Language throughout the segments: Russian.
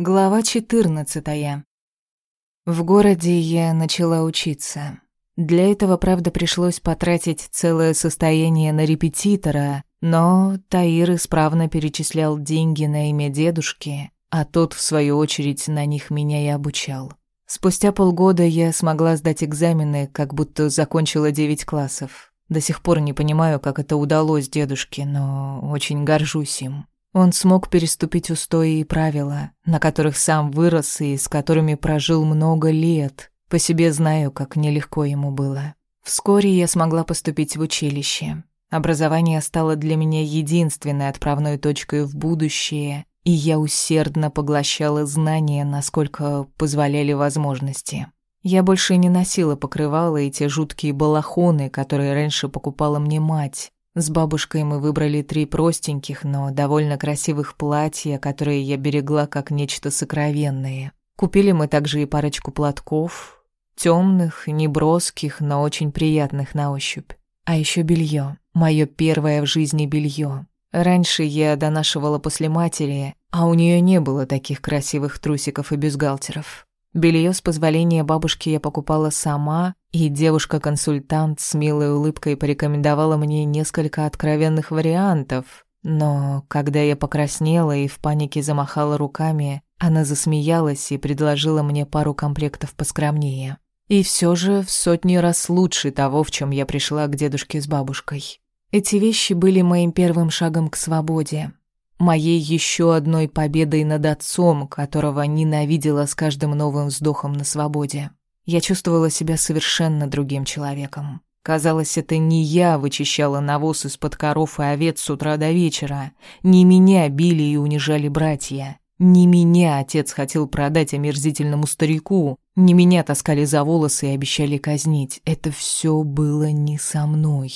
Глава 14. В городе я начала учиться. Для этого, правда, пришлось потратить целое состояние на репетитора, но Таир исправно перечислял деньги на имя дедушки, а тот, в свою очередь, на них меня и обучал. Спустя полгода я смогла сдать экзамены, как будто закончила девять классов. До сих пор не понимаю, как это удалось дедушке, но очень горжусь им. Он смог переступить устои и правила, на которых сам вырос и с которыми прожил много лет. По себе знаю, как нелегко ему было. Вскоре я смогла поступить в училище. Образование стало для меня единственной отправной точкой в будущее, и я усердно поглощала знания, насколько позволяли возможности. Я больше не носила покрывала и те жуткие балахоны, которые раньше покупала мне мать. С бабушкой мы выбрали три простеньких, но довольно красивых платья, которые я берегла как нечто сокровенное. Купили мы также и парочку платков, темных, неброских, но очень приятных на ощупь. А еще белье, мое первое в жизни белье. Раньше я донашивала после матери, а у нее не было таких красивых трусиков и бюстгальтеров. Белье с позволения бабушки я покупала сама, и девушка-консультант с милой улыбкой порекомендовала мне несколько откровенных вариантов. Но когда я покраснела и в панике замахала руками, она засмеялась и предложила мне пару комплектов поскромнее. И все же в сотни раз лучше того, в чем я пришла к дедушке с бабушкой. Эти вещи были моим первым шагом к свободе, моей еще одной победой над отцом, которого ненавидела с каждым новым вздохом на свободе. Я чувствовала себя совершенно другим человеком. Казалось, это не я вычищала навоз из-под коров и овец с утра до вечера. Не меня били и унижали братья. Не меня отец хотел продать омерзительному старику. Не меня таскали за волосы и обещали казнить. Это все было не со мной.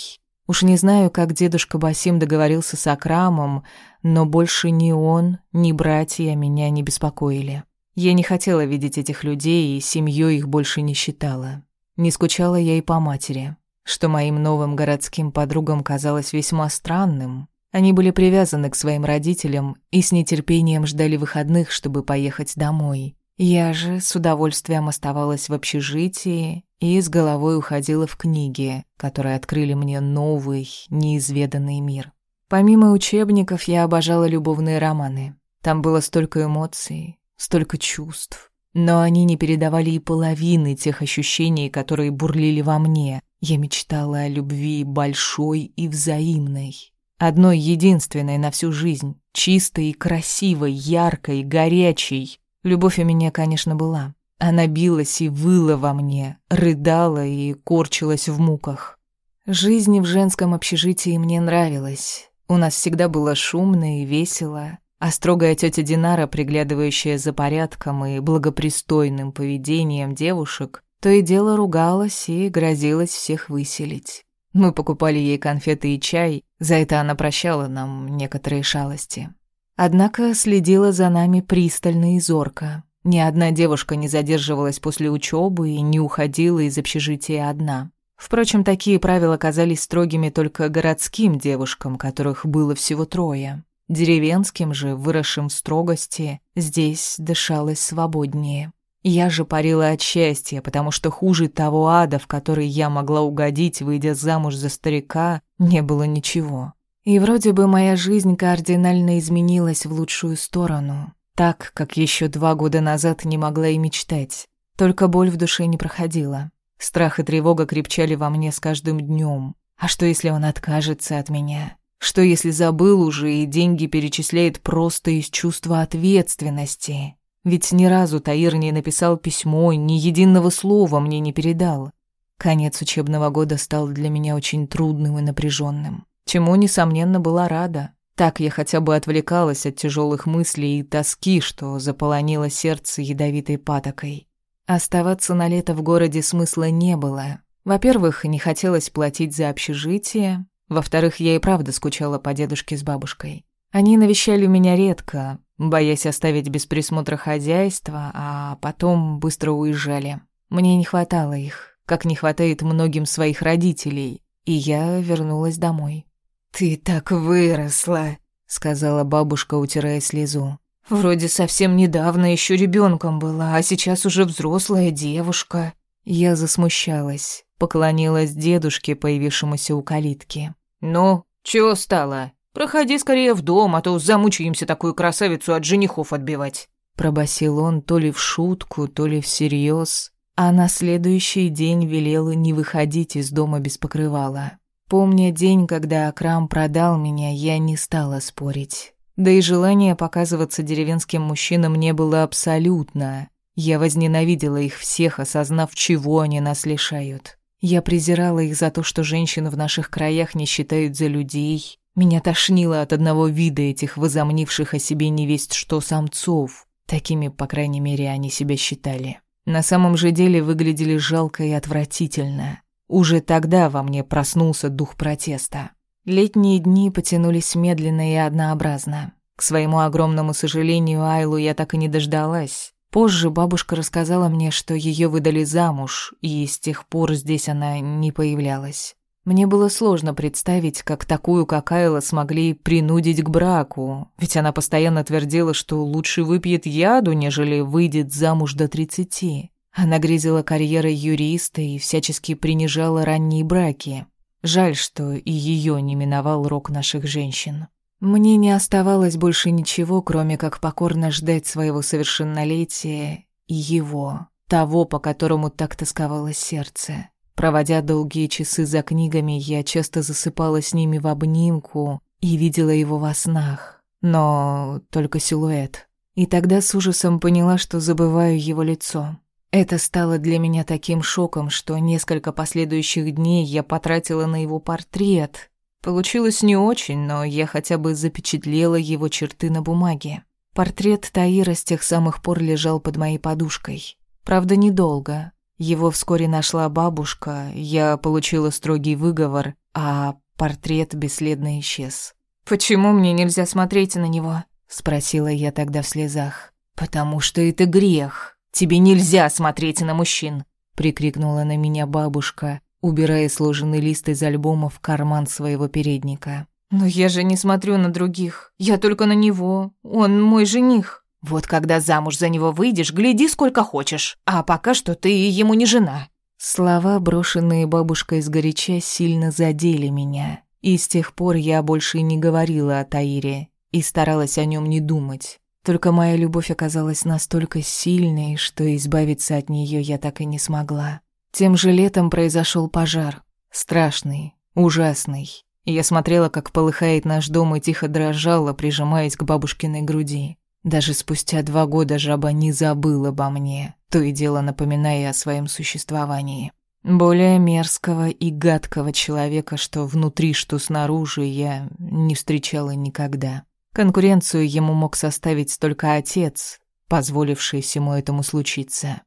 Уж не знаю, как дедушка Басим договорился с Акрамом, но больше ни он, ни братья меня не беспокоили. Я не хотела видеть этих людей и семьей их больше не считала. Не скучала я и по матери, что моим новым городским подругам казалось весьма странным. Они были привязаны к своим родителям и с нетерпением ждали выходных, чтобы поехать домой. Я же с удовольствием оставалась в общежитии и с головой уходила в книги, которые открыли мне новый, неизведанный мир. Помимо учебников, я обожала любовные романы. Там было столько эмоций, столько чувств. Но они не передавали и половины тех ощущений, которые бурлили во мне. Я мечтала о любви большой и взаимной. Одной единственной на всю жизнь. Чистой и красивой, яркой, горячей. Любовь у меня, конечно, была. Она билась и выла во мне, рыдала и корчилась в муках. Жизнь в женском общежитии мне нравилась. У нас всегда было шумно и весело, а строгая тетя Динара, приглядывающая за порядком и благопристойным поведением девушек, то и дело ругалась и грозилась всех выселить. Мы покупали ей конфеты и чай, за это она прощала нам некоторые шалости. Однако следила за нами пристально и зорко. Ни одна девушка не задерживалась после учебы и не уходила из общежития одна. Впрочем, такие правила казались строгими только городским девушкам, которых было всего трое. Деревенским же, выросшим в строгости, здесь дышалось свободнее. Я же парила от счастья, потому что хуже того ада, в который я могла угодить, выйдя замуж за старика, не было ничего. И вроде бы моя жизнь кардинально изменилась в лучшую сторону, так, как еще два года назад не могла и мечтать. Только боль в душе не проходила. Страх и тревога крепчали во мне с каждым днем. А что, если он откажется от меня? Что, если забыл уже и деньги перечисляет просто из чувства ответственности? Ведь ни разу Таир не написал письмо, ни единого слова мне не передал. Конец учебного года стал для меня очень трудным и напряженным, чему, несомненно, была рада. Так я хотя бы отвлекалась от тяжелых мыслей и тоски, что заполонило сердце ядовитой патокой. Оставаться на лето в городе смысла не было. Во-первых, не хотелось платить за общежитие. Во-вторых, я и правда скучала по дедушке с бабушкой. Они навещали меня редко, боясь оставить без присмотра хозяйство, а потом быстро уезжали. Мне не хватало их, как не хватает многим своих родителей, и я вернулась домой. «Ты так выросла», — сказала бабушка, утирая слезу. Вроде совсем недавно еще ребенком была, а сейчас уже взрослая девушка. Я засмущалась, поклонилась дедушке, появившемуся у калитки. «Ну, чего стало? Проходи скорее в дом, а то замучаемся такую красавицу от женихов отбивать». Пробасил он то ли в шутку, то ли всерьез, а на следующий день велел не выходить из дома без покрывала. Помня день, когда Акрам продал меня, я не стала спорить. Да и желания показываться деревенским мужчинам не было абсолютно. Я возненавидела их всех, осознав, чего они нас лишают. Я презирала их за то, что женщин в наших краях не считают за людей. Меня тошнило от одного вида этих возомнивших о себе невесть что самцов. Такими, по крайней мере, они себя считали. На самом же деле выглядели жалко и отвратительно. Уже тогда во мне проснулся дух протеста. Летние дни потянулись медленно и однообразно. К своему огромному сожалению, Айлу я так и не дождалась. Позже бабушка рассказала мне, что ее выдали замуж, и с тех пор здесь она не появлялась. Мне было сложно представить, как такую, как Айла, смогли принудить к браку, ведь она постоянно твердила, что лучше выпьет яду, нежели выйдет замуж до тридцати. Она грезила карьерой юриста и всячески принижала ранние браки. Жаль, что и ее не миновал рок наших женщин. Мне не оставалось больше ничего, кроме как покорно ждать своего совершеннолетия и его, того, по которому так тосковало сердце. Проводя долгие часы за книгами, я часто засыпала с ними в обнимку и видела его во снах, но только силуэт. И тогда с ужасом поняла, что забываю его лицо. Это стало для меня таким шоком, что несколько последующих дней я потратила на его портрет. Получилось не очень, но я хотя бы запечатлела его черты на бумаге. Портрет Таира с тех самых пор лежал под моей подушкой. Правда, недолго. Его вскоре нашла бабушка, я получила строгий выговор, а портрет бесследно исчез. «Почему мне нельзя смотреть на него?» — спросила я тогда в слезах. «Потому что это грех. Тебе нельзя смотреть на мужчин!» — прикрикнула на меня бабушка, убирая сложенный лист из альбома в карман своего передника. «Но я же не смотрю на других. Я только на него. Он мой жених». Вот когда замуж за него выйдешь, гляди сколько хочешь. А пока что ты ему не жена». Слова, брошенные бабушкой сгоряча, сильно задели меня. И с тех пор я больше не говорила о Таире и старалась о нем не думать. Только моя любовь оказалась настолько сильной, что избавиться от нее я так и не смогла. Тем же летом произошел пожар. Страшный, ужасный. Я смотрела, как полыхает наш дом и тихо дрожала, прижимаясь к бабушкиной груди. Даже спустя два года жаба не забыла обо мне, то и дело напоминая о своем существовании. Более мерзкого и гадкого человека, что внутри, что снаружи, я не встречала никогда. Конкуренцию ему мог составить только отец, позволивший всему этому случиться.